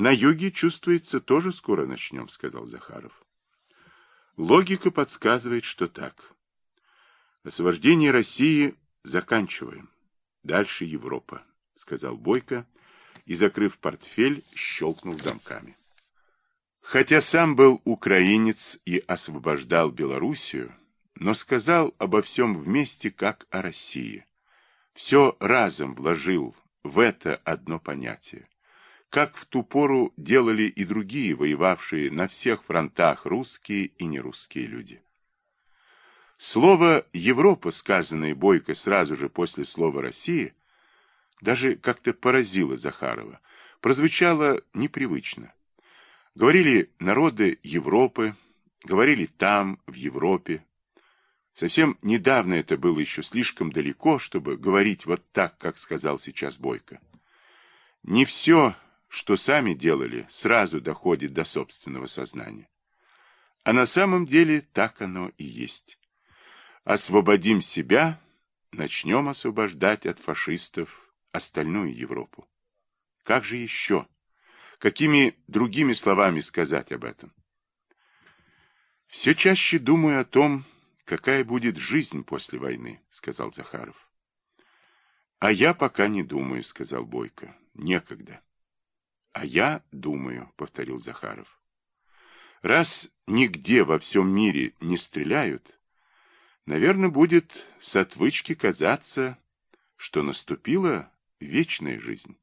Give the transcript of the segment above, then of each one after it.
На юге, чувствуется, тоже скоро начнем, сказал Захаров. Логика подсказывает, что так. Освобождение России заканчиваем. Дальше Европа, сказал Бойко и, закрыв портфель, щелкнул замками. Хотя сам был украинец и освобождал Белоруссию, но сказал обо всем вместе, как о России. Все разом вложил в это одно понятие. Как в ту пору делали и другие, воевавшие на всех фронтах русские и нерусские люди. Слово «Европа», сказанное Бойко сразу же после слова «Россия», даже как-то поразило Захарова, прозвучало непривычно. Говорили народы Европы, говорили там, в Европе. Совсем недавно это было еще слишком далеко, чтобы говорить вот так, как сказал сейчас Бойко. Не все, что сами делали, сразу доходит до собственного сознания. А на самом деле так оно и есть. Освободим себя, начнем освобождать от фашистов остальную Европу. Как же еще? Какими другими словами сказать об этом? Все чаще думаю о том, какая будет жизнь после войны, сказал Захаров. А я пока не думаю, сказал Бойко. Некогда. А я думаю, повторил Захаров. Раз нигде во всем мире не стреляют, наверное, будет с отвычки казаться, что наступила вечная жизнь,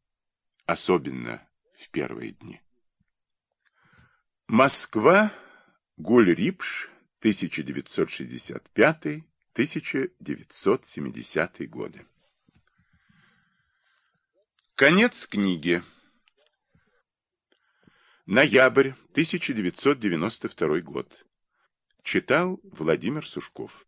особенно в первые дни. Москва, Гуль-Рипш, 1965-1970 годы. Конец книги. Ноябрь 1992 год. Читал Владимир Сушков.